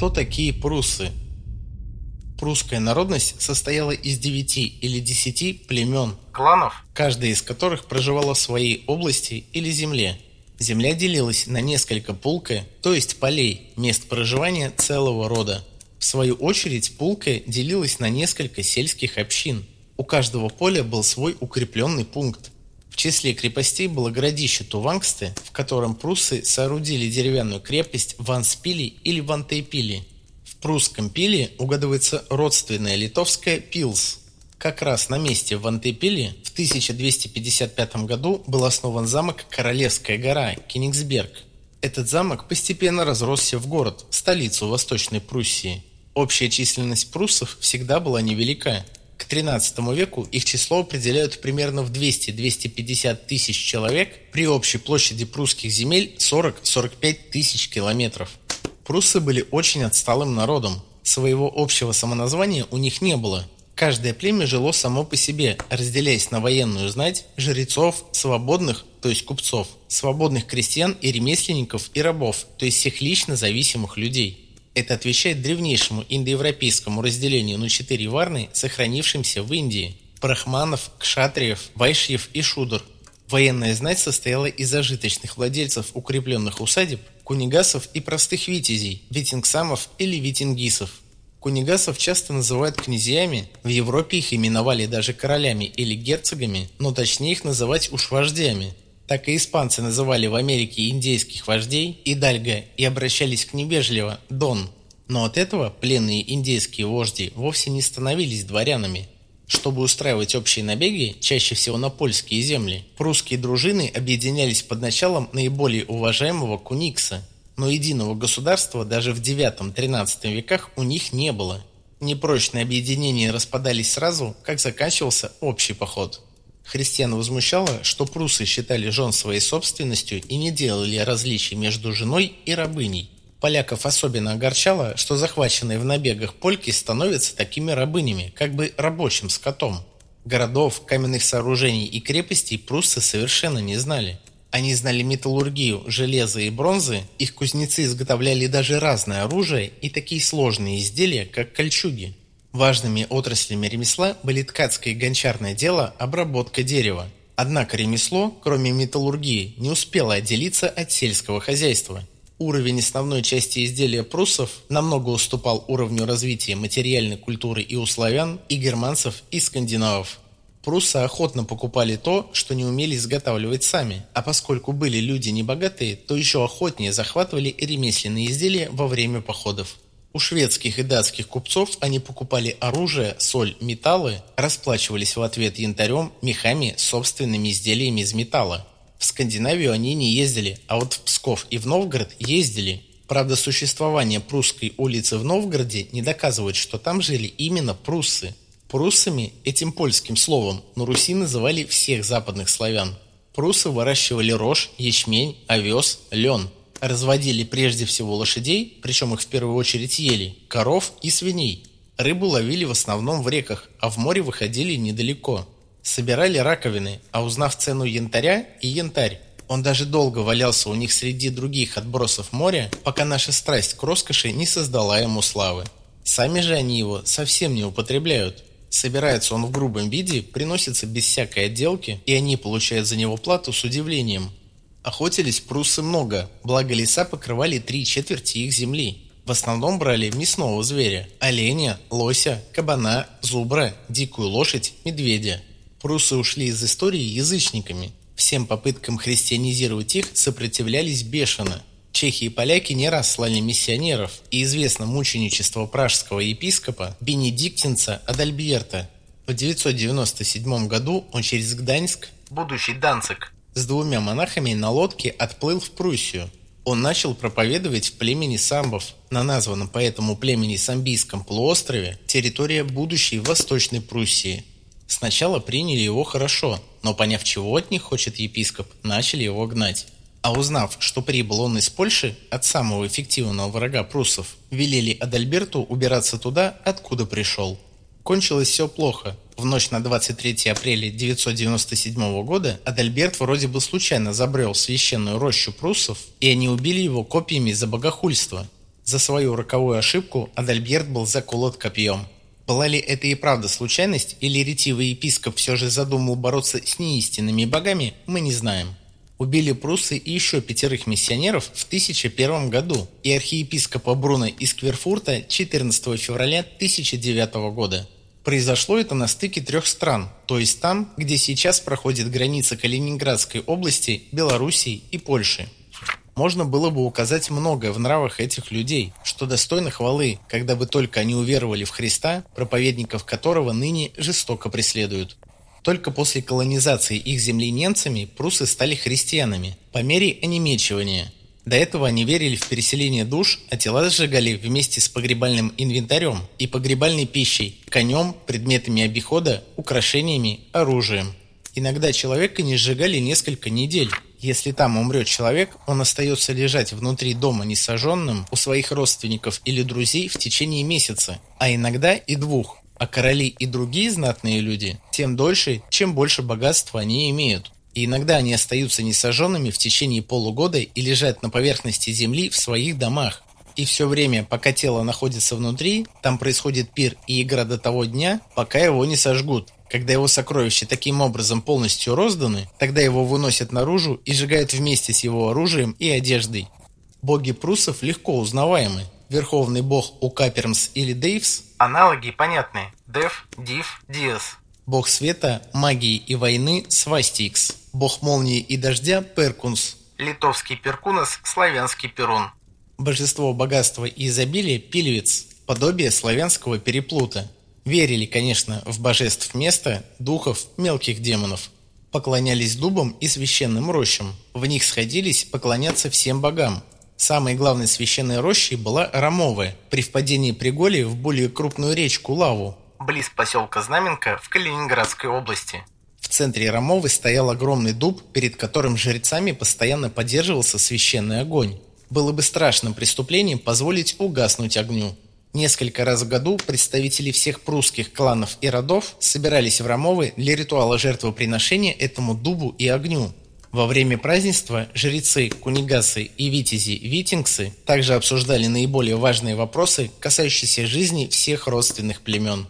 Кто такие пруссы? Прусская народность состояла из девяти или десяти племен, кланов, каждая из которых проживала в своей области или земле. Земля делилась на несколько пулка, то есть полей, мест проживания целого рода. В свою очередь пулка делилась на несколько сельских общин. У каждого поля был свой укрепленный пункт. В числе крепостей было городище Тувангсты, в котором пруссы соорудили деревянную крепость Ванспили или Вантейпили – прусском пиле угадывается родственная литовская пилс. Как раз на месте в Антепиле в 1255 году был основан замок Королевская гора Кенигсберг. Этот замок постепенно разросся в город, столицу Восточной Пруссии. Общая численность пруссов всегда была невелика. К XIII веку их число определяют примерно в 200-250 тысяч человек при общей площади прусских земель 40-45 тысяч километров. Пруссы были очень отсталым народом. Своего общего самоназвания у них не было. Каждое племя жило само по себе, разделяясь на военную знать, жрецов, свободных, то есть купцов, свободных крестьян и ремесленников и рабов, то есть всех лично зависимых людей. Это отвечает древнейшему индоевропейскому разделению на четыре варны, сохранившимся в Индии – брахманов, кшатриев, вайшьев и шудр. Военная знать состояла из зажиточных владельцев укрепленных усадеб, кунигасов и простых витязей, витингсамов или витингисов. Кунигасов часто называют князьями, в Европе их именовали даже королями или герцогами, но точнее их называть уж вождями. Так и испанцы называли в Америке индейских вождей Идальго и обращались к небежливо «Дон». Но от этого пленные индейские вожди вовсе не становились дворянами. Чтобы устраивать общие набеги, чаще всего на польские земли, прусские дружины объединялись под началом наиболее уважаемого Куникса, но единого государства даже в IX-XIII веках у них не было. Непрочные объединения распадались сразу, как заканчивался общий поход. Христиан возмущало, что прусы считали жен своей собственностью и не делали различий между женой и рабыней. Поляков особенно огорчало, что захваченные в набегах польки становятся такими рабынями, как бы рабочим скотом. Городов, каменных сооружений и крепостей пруссы совершенно не знали. Они знали металлургию, железо и бронзы, их кузнецы изготовляли даже разное оружие и такие сложные изделия, как кольчуги. Важными отраслями ремесла были ткацкое и гончарное дело, обработка дерева. Однако ремесло, кроме металлургии, не успело отделиться от сельского хозяйства – Уровень основной части изделия пруссов намного уступал уровню развития материальной культуры и у славян, и германцев, и скандинавов. Пруссы охотно покупали то, что не умели изготавливать сами, а поскольку были люди небогатые, то еще охотнее захватывали ремесленные изделия во время походов. У шведских и датских купцов они покупали оружие, соль, металлы, расплачивались в ответ янтарем, мехами, собственными изделиями из металла. В Скандинавию они не ездили, а вот в Псков и в Новгород ездили. Правда, существование прусской улицы в Новгороде не доказывает, что там жили именно пруссы. Пруссами, этим польским словом, на Руси называли всех западных славян. Пруссы выращивали рожь, ячмень, овес, лен. Разводили прежде всего лошадей, причем их в первую очередь ели, коров и свиней. Рыбу ловили в основном в реках, а в море выходили недалеко. Собирали раковины, а узнав цену янтаря и янтарь, он даже долго валялся у них среди других отбросов моря, пока наша страсть к роскоши не создала ему славы. Сами же они его совсем не употребляют. Собирается он в грубом виде, приносится без всякой отделки, и они получают за него плату с удивлением. Охотились пруссы много, благо леса покрывали три четверти их земли. В основном брали мясного зверя – оленя, лося, кабана, зубра, дикую лошадь, медведя. Пруссы ушли из истории язычниками. Всем попыткам христианизировать их сопротивлялись бешено. Чехи и поляки не раз слали миссионеров, и известно мученичество пражского епископа Бенедиктинца Адальберта. В 997 году он через Гданьск, будущий Данцик, с двумя монахами на лодке отплыл в Пруссию. Он начал проповедовать в племени самбов, на названном по этому племени Самбийском полуострове, территория будущей Восточной Пруссии – Сначала приняли его хорошо, но поняв, чего от них хочет епископ, начали его гнать. А узнав, что прибыл он из Польши, от самого эффективного врага пруссов, велели Адальберту убираться туда, откуда пришел. Кончилось все плохо. В ночь на 23 апреля 997 года Адальберт вроде бы случайно забрел в священную рощу пруссов, и они убили его копьями за богохульство. За свою роковую ошибку Адальберт был заколот копьем. Была ли это и правда случайность, или ретивый епископ все же задумал бороться с неистинными богами, мы не знаем. Убили прусы и еще пятерых миссионеров в 1001 году и архиепископа Бруно из Кверфурта 14 февраля 1009 года. Произошло это на стыке трех стран, то есть там, где сейчас проходит граница Калининградской области, Белоруссии и Польши. Можно было бы указать многое в нравах этих людей, что достойно хвалы, когда бы только они уверовали в Христа, проповедников которого ныне жестоко преследуют. Только после колонизации их земли немцами прусы стали христианами, по мере онемечивания. До этого они верили в переселение душ, а тела сжигали вместе с погребальным инвентарем и погребальной пищей, конем, предметами обихода, украшениями, оружием. Иногда человека не сжигали несколько недель, если там умрет человек, он остается лежать внутри дома несожженным у своих родственников или друзей в течение месяца, а иногда и двух. А короли и другие знатные люди тем дольше, чем больше богатства они имеют. И иногда они остаются несожженными в течение полугода и лежат на поверхности земли в своих домах. И все время, пока тело находится внутри, там происходит пир и игра до того дня, пока его не сожгут. Когда его сокровища таким образом полностью розданы, тогда его выносят наружу и сжигают вместе с его оружием и одеждой. Боги прусов легко узнаваемы. Верховный бог Укапермс или Дейвс – аналоги понятны. Дев, Див, Диас. Бог света, магии и войны – Свастикс. Бог молнии и дождя – Перкунс. Литовский Перкунас, славянский Перун. Божество богатства и изобилия – Пильвиц, подобие славянского переплута. Верили, конечно, в божеств места, духов, мелких демонов. Поклонялись дубам и священным рощам. В них сходились поклоняться всем богам. Самой главной священной рощей была Ромовая, при впадении Приголи в более крупную речку Лаву, близ поселка Знаменка в Калининградской области. В центре Ромовы стоял огромный дуб, перед которым жрецами постоянно поддерживался священный огонь. Было бы страшным преступлением позволить угаснуть огню. Несколько раз в году представители всех прусских кланов и родов собирались в Ромовы для ритуала жертвоприношения этому дубу и огню. Во время празднества жрецы, кунигасы и витязи витингсы также обсуждали наиболее важные вопросы, касающиеся жизни всех родственных племен.